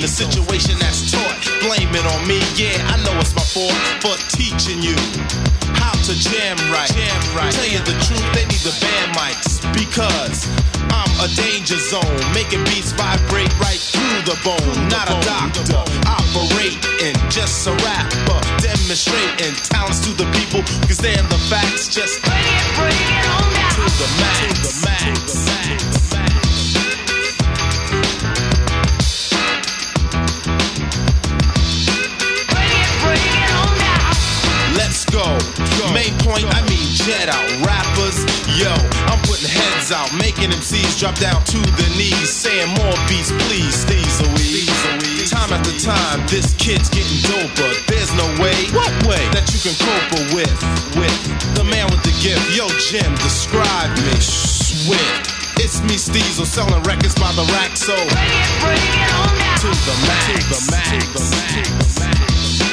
the situation that's taught. Blame it on me, yeah, I know it's my fault for teaching you how to jam right. Jam right. Tell you the truth, they need the band mics because I'm a danger zone, making beats vibrate right through the bone. Not a doctor, operating, just a rapper, demonstrating talents to the people, cause they're the facts. Just bring it, bring it on down. to the max. To the max. To the max. Go. Main point, I mean jet out. Rappers, yo, I'm putting heads out, making MCs drop down to the knees, saying more beats, please, Steez Time after time, this kid's getting doper. There's no way, what way, that you can cope with, with the man with the gift. Yo, Jim, describe me. Swift. It's me, Steezo, selling records by the rack, so bring it, bring it on down. to the max, to the max, to the max. To the max.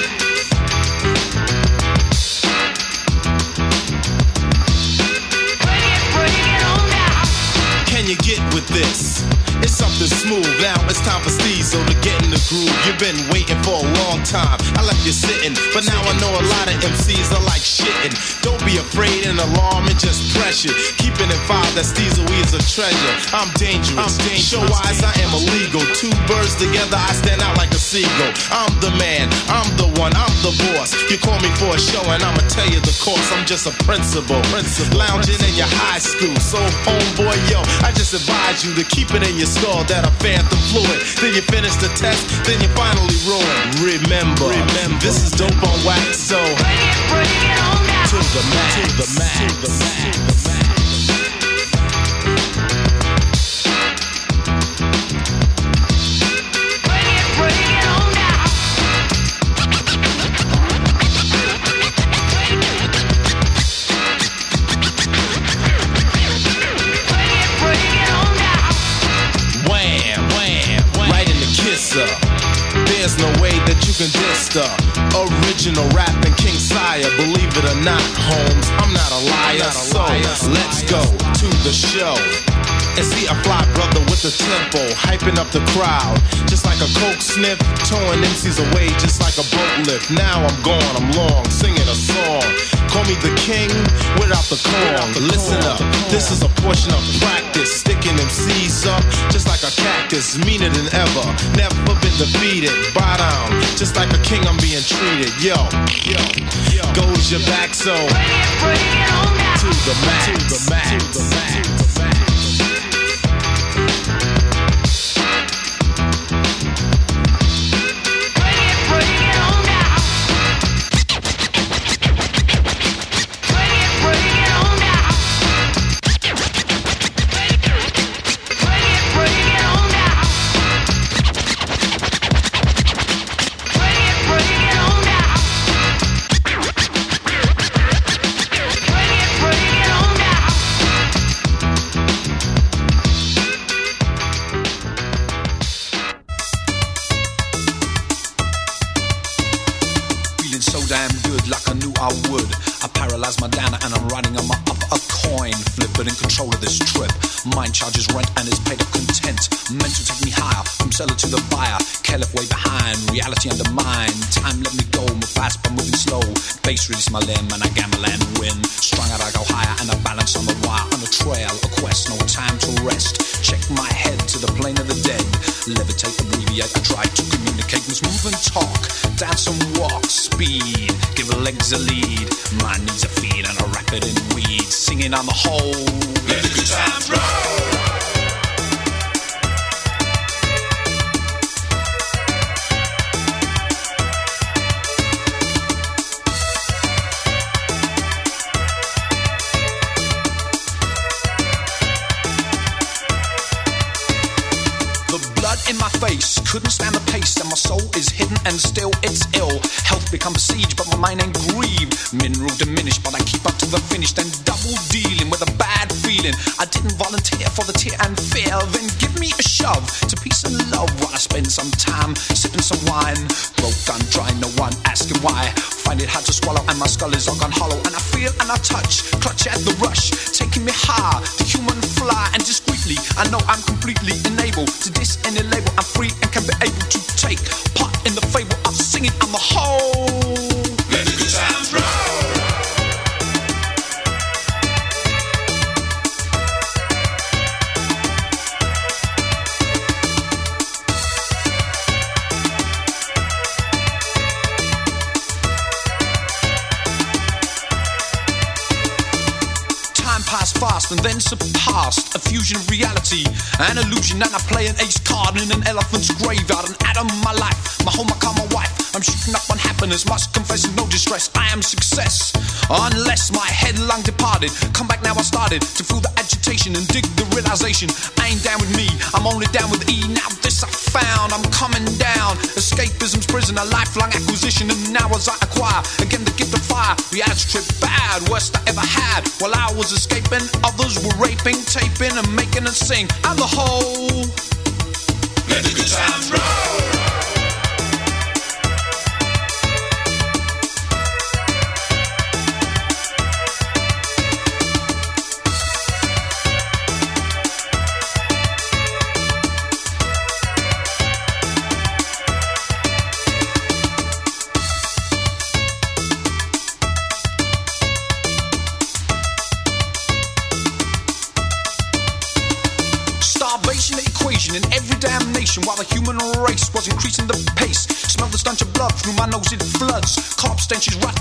This? It's something smooth. Now it's time for Steezo to get in the groove. You've been waiting for a long time. I left you sitting, but now I know a lot of MCs are like shitting. Don't be afraid and alarm and just pressure. Keep it five that Steezo is a treasure. I'm dangerous. I'm dangerous. Show wise, I am illegal. Two birds together, I stand out like a seagull. I'm the man. I'm the one. I'm the boss. You call me for a show and I'ma tell you the course. I'm just a principal. Principal. Lounging in your high school. So homeboy, yo, I just advise you to keep it in your skull that a phantom fluid. Then you finish the test, then you finally ruin. Remember, remember, this is dope on wax, so bring it, bring it on down. to the max, to the max, to the max. To the max. There's no way that you can diss the original rapping King Sire. Believe it or not, Holmes, I'm not a liar. so let's go to the show. And see a fly brother with the tempo, hyping up the crowd. Just like a coke sniff, towing MCs away just like a boat lift. Now I'm gone, I'm long, singing a song. Call me the king without the corn. Listen up, this is a portion of practice. Sticking MCs up just like a cactus, meaner than ever. Never been defeated. Bow down, just like a king, I'm being treated. Yo, yo, yo. Goes your back so to the max, to the max, to the max. To the max. My limb and I and still it's ill. Health become besieged, but my mind ain't I ain't down with me, I'm only down with E. Now this I found, I'm coming down. Escapism's prison, a lifelong acquisition, and now as I acquire again the gift of fire, reality trip bad, worst I ever had. While I was escaping, others were raping, taping, and making us sing. And the whole. Let the good times roll.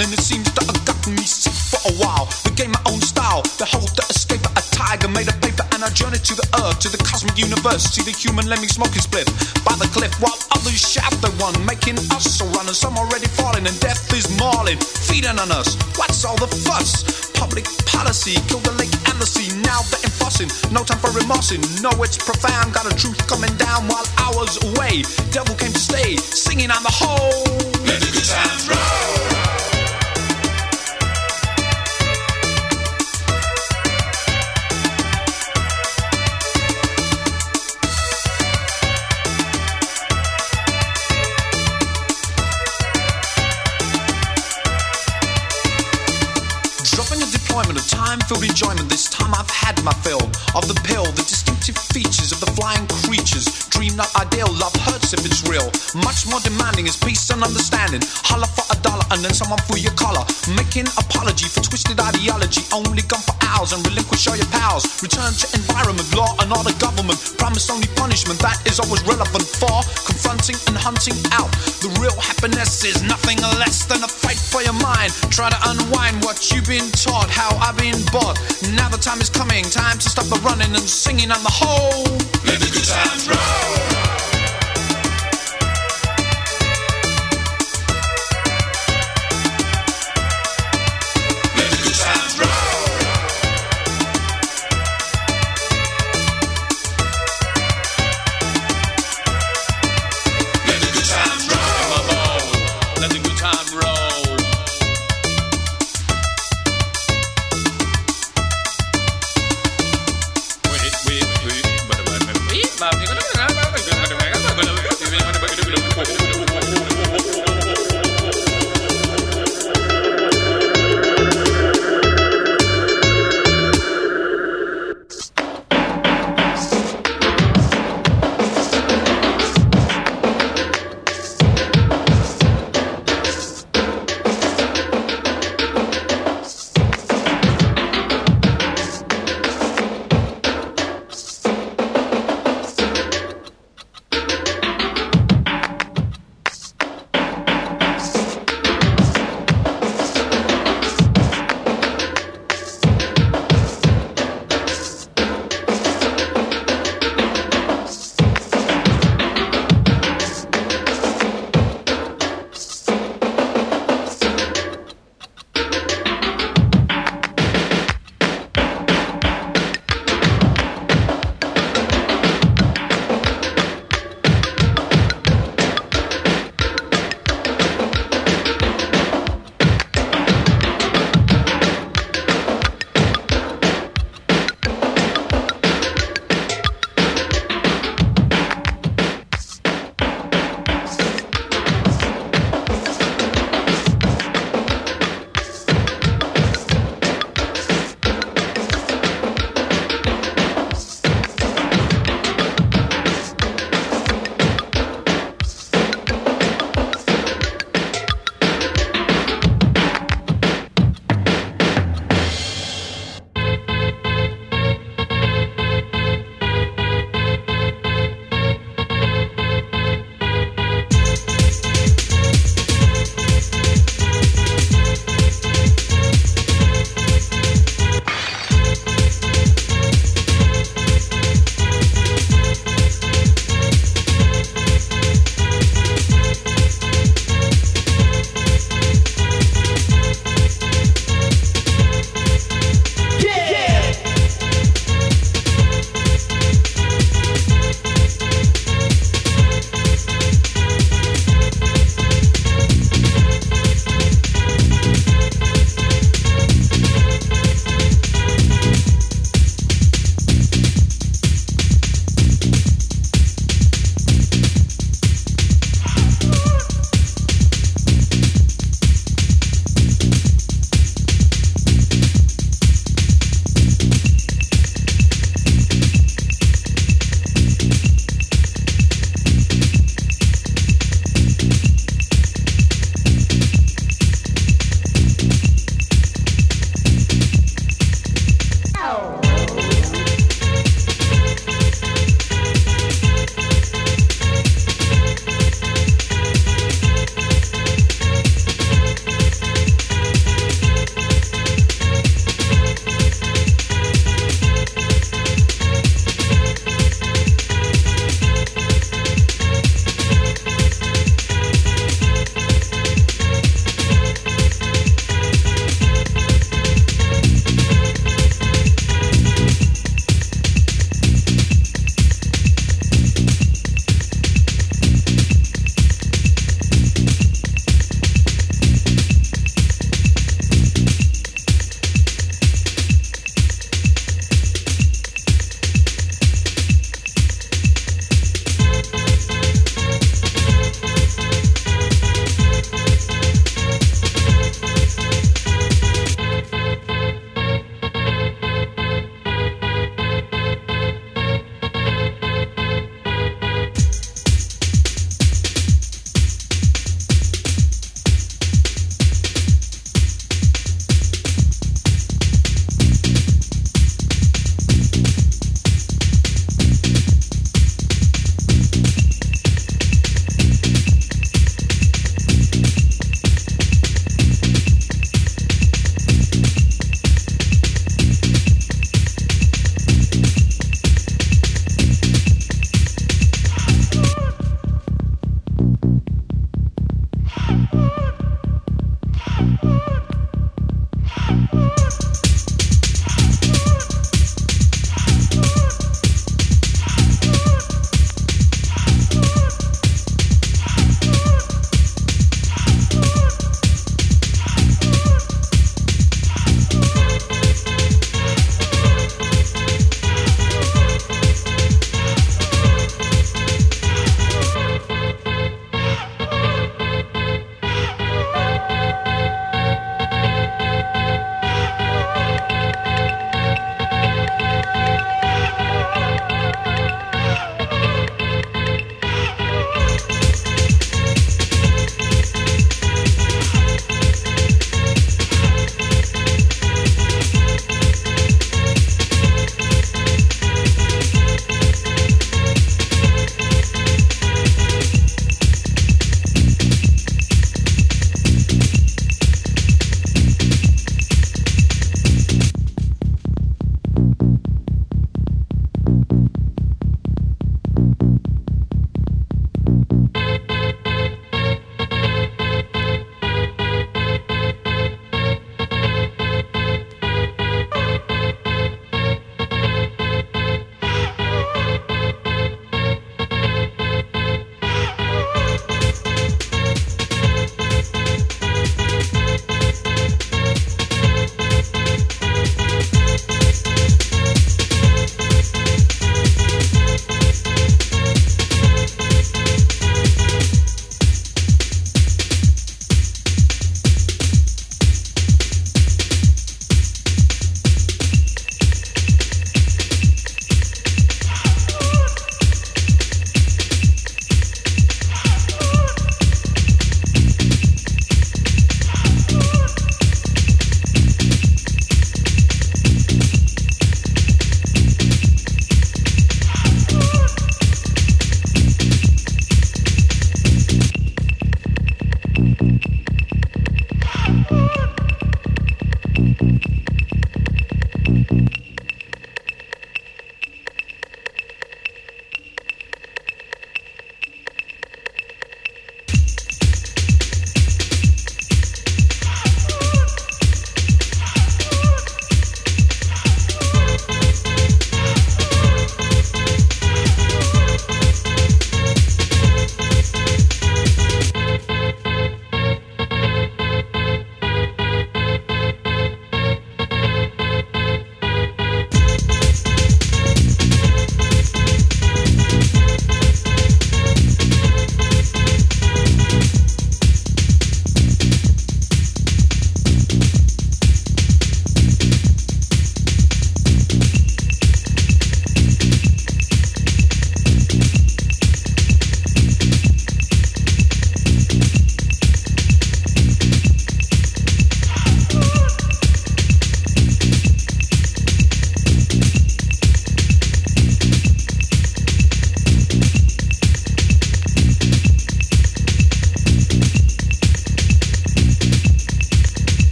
And it seems to have gotten me sick for a while. Regain my own style, behold the escape a tiger made of paper and I journey to the earth, to the cosmic universe. See the human lemming smoking split by the cliff while others shout they won, making us a run and some already falling and death is mauling, feeding on us. What's all the fuss? Public policy, kill the lake and the sea. Now they're enforcing, no time for remorsing. No, it's profound, got a truth coming down while hours away. Devil came to stay, singing on the whole. Of time-filled enjoyment. This time I've had my fill of the pill, the features of the flying creatures. Dream not ideal, love hurts if it's real. Much more demanding is peace and understanding. Holler for a dollar and then someone for your collar. Making apology for twisted ideology. Only gone for hours and relinquish all your pals. Return to environment, law and order government. Promise only punishment that is always relevant for confronting and hunting out. The real happiness is nothing less than a fight for your mind. Try to unwind what you've been taught, how I've been bought. Now the time is coming, time to stop the running and singing on the whole. Let the good times roll.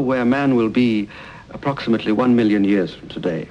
Where man will be approximately one million years from today.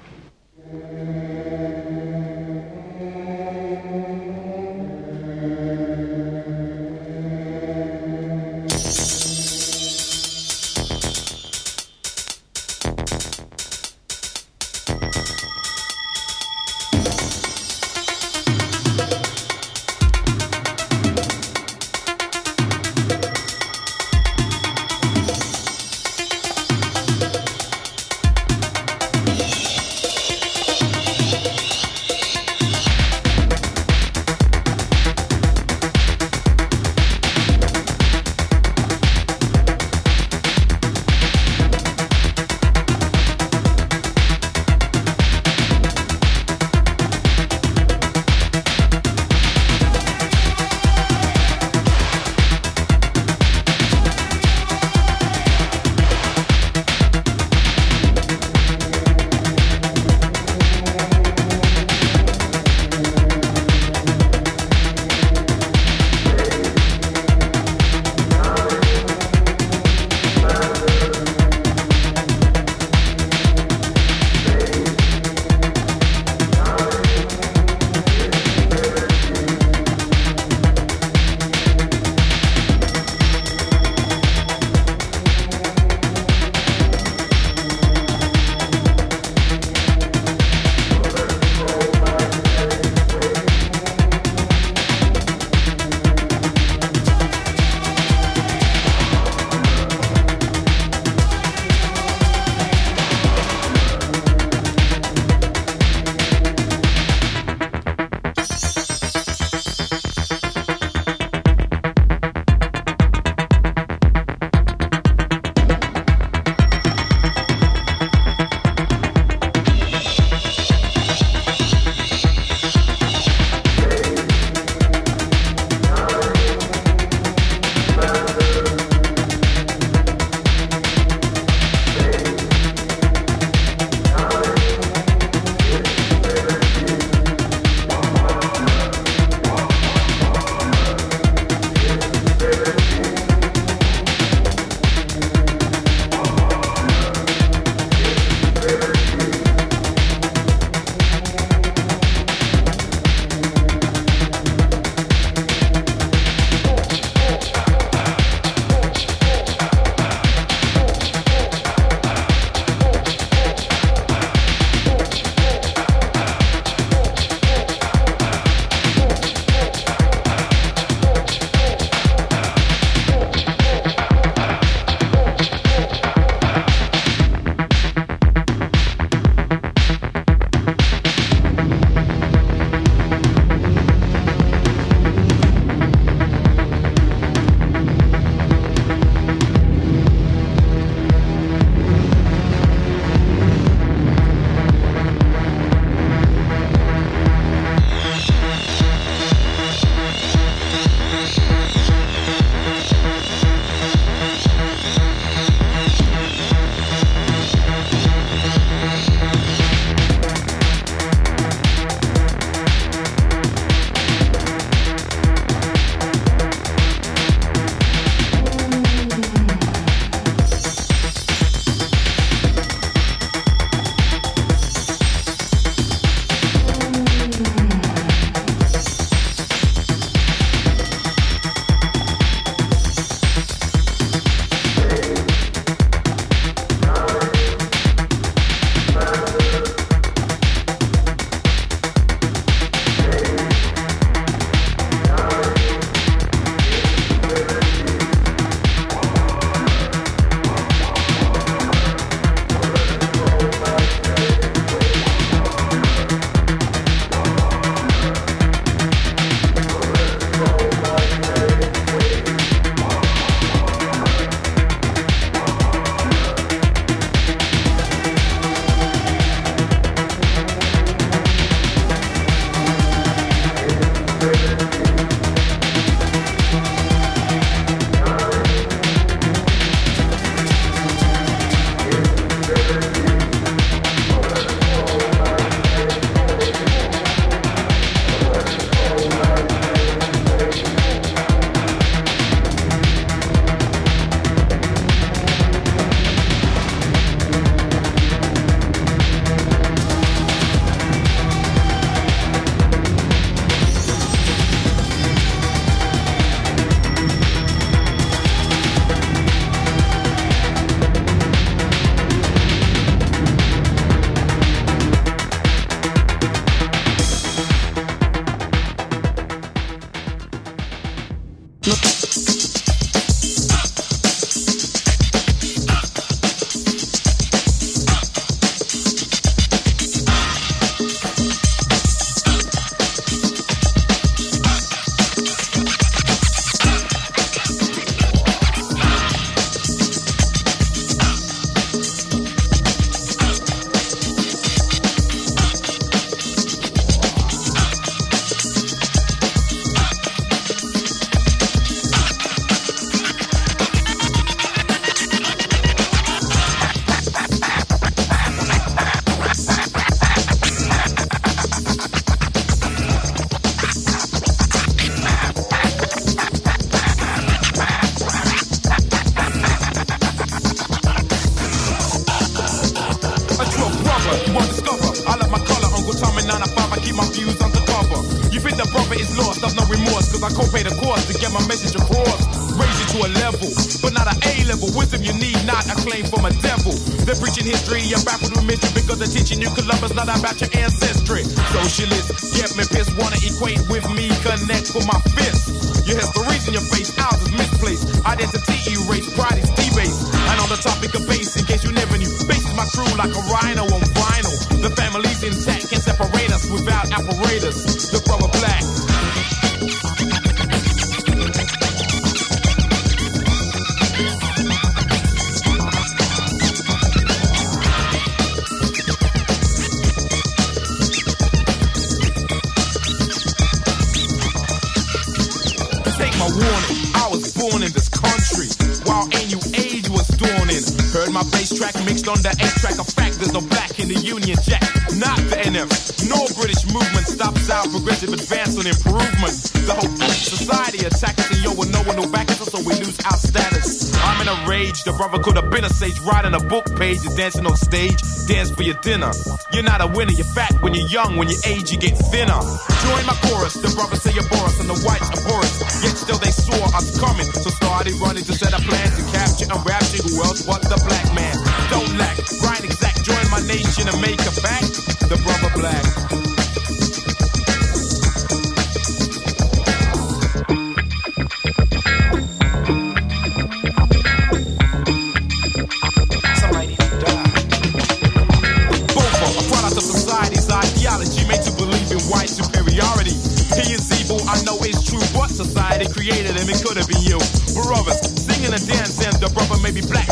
The family's intact, can't separate us without apparatus. The brother black. Take my warning, I was born in this country while age was dawning. Heard my bass track mixed on the in the Union Jack. Not the NF, no British movement stops our progressive advance and improvement. The whole society attacks us, and yo, with no one no back us, so we lose our status. I'm in a rage, the brother could have been a sage, writing a book page, you're dancing on stage, dance for your dinner. You're not a winner, you're fat when you're young, when you age, you get thinner. Join my chorus, the brothers say you're Boris, and the whites abhor us, yet still they saw us coming, so started running to set a plan to capture and rapture who else but the black man. Nation and make a back, the brother black. To created him, it could have been you. Brothers, singing and dancing, the brother may be black,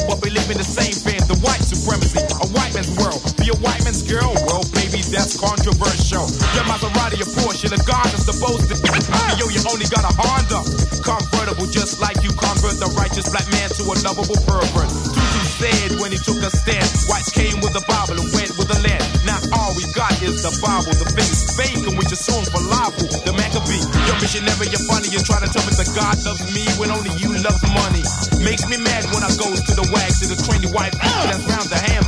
Be a white man's girl, well, baby, that's controversial. Your Maserati, a Porsche, the garden's supposed to be. Yo, you only got a Honda. Convertible, just like you convert the righteous black man to a lovable pervert. Tutu said when he took a stand, whites came with the Bible and went with the land. Now all we got is the Bible. The thing is fake and we just song for libel. The Maccabee, your missionary, you're funny. You're trying to tell me that God loves me when only you love money. Makes me mad when I go to the wags to the trendy white people that's round the handbag.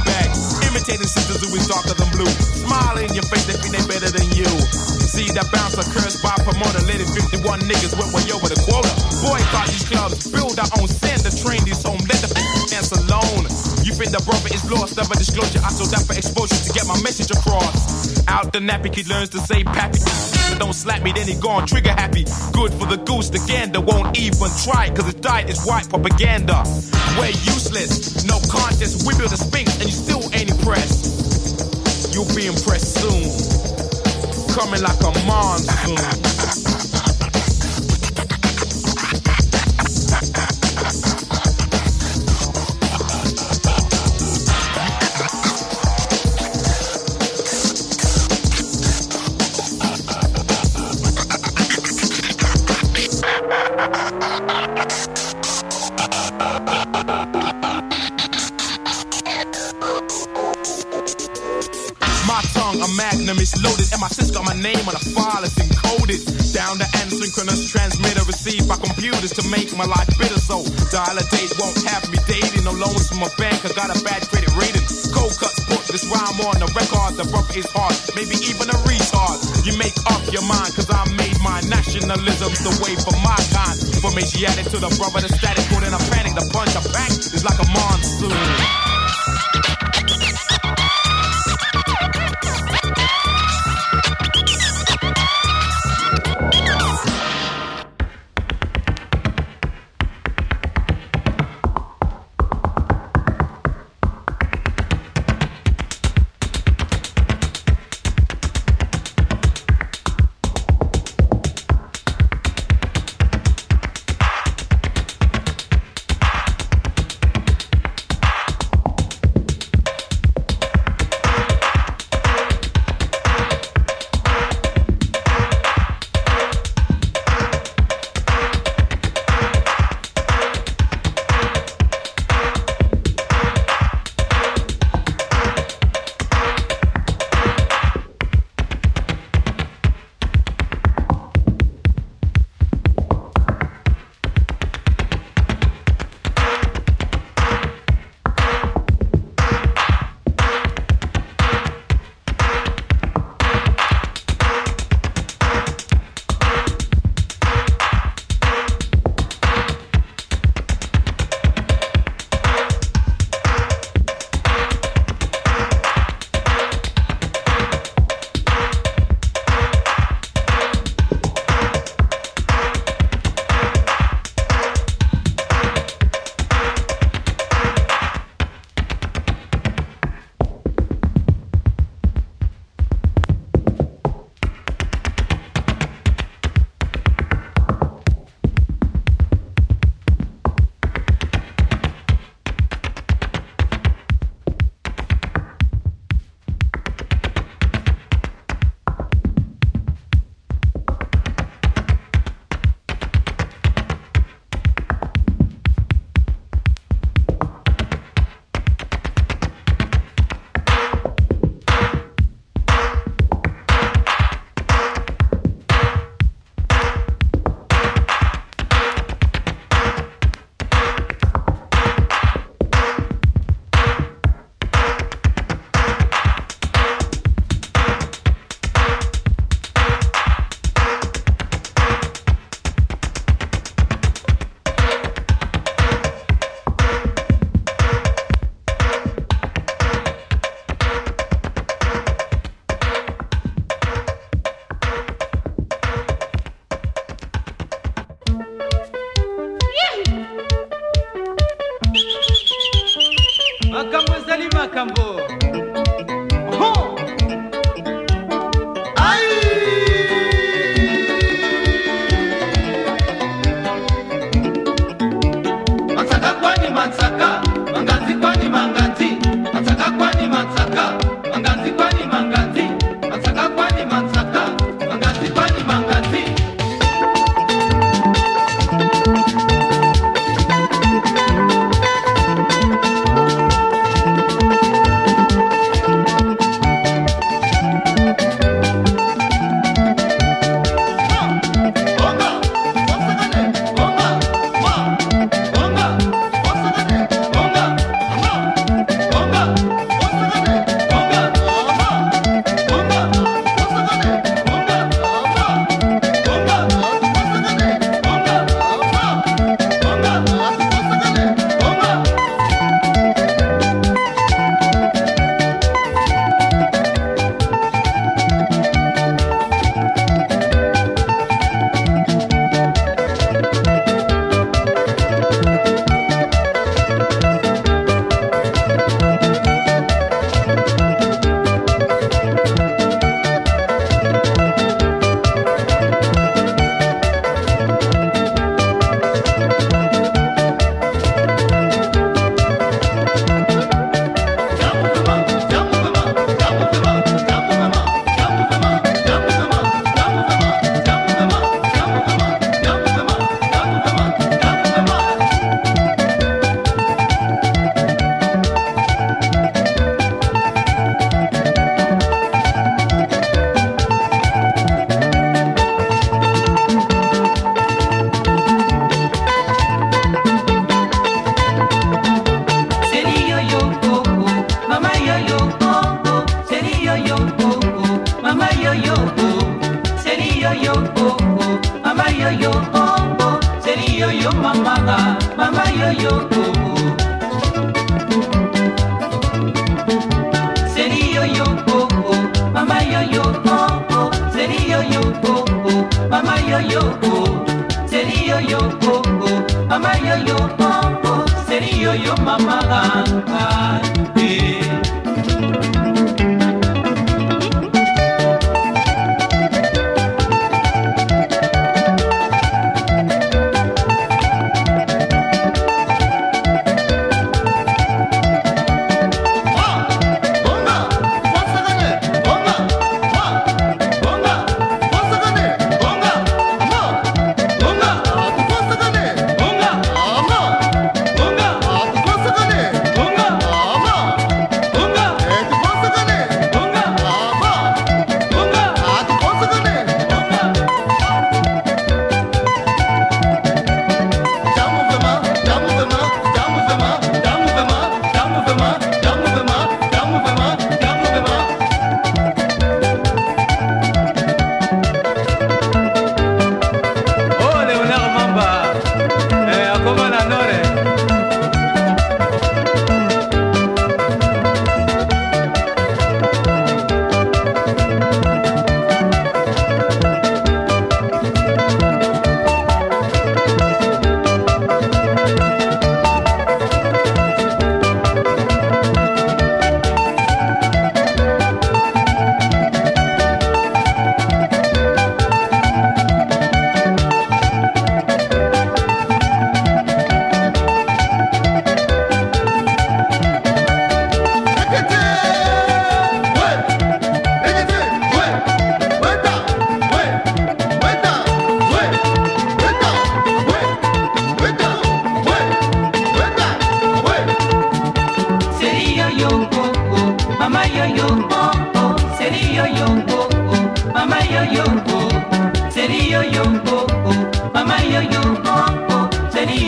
Imitating sisters who is darker than blue. Smile in your face, they think they better than you. See that bouncer cursed by promoter, letting 51 niggas went way over the quota. Boycott these clubs, build our own the train these home, let the dance alone. You think the brother is lost, never disclosure. I sold that for exposure to get my message across. Out the nappy, he learns to say pappy. Don't slap me, then he gone trigger happy. Good for the goose, the gander won't even try, cause his diet is white propaganda. We're useless, no contest. We build a sphinx and you still impressed. You'll be impressed soon. Coming like a monsoon. My a magnum, is loaded, and my sis got my name on a file, it's encoded. Down the end, synchronous transmitter received by computers to make my life bitter. So, dial a date won't have me dating. No loans from my bank, I got a bad credit rating. Cold cuts put this rhyme on the record. The rough is hard, maybe even a retard. You make up your mind, cause I made my nationalism's the way for my kind. From Asiatic to the brother, the static, put in a panic. The punch I pack is like a monsoon.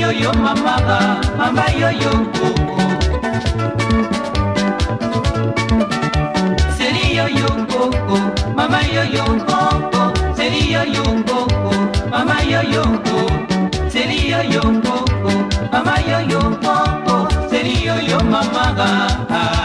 yo yo mamá, mamá yo yo coco. Sería yo coco, mamá yo yo coco. Sería yo coco, mamá yo yo. Sería yo coco, mamá yo yo coco. Sería yo mamá.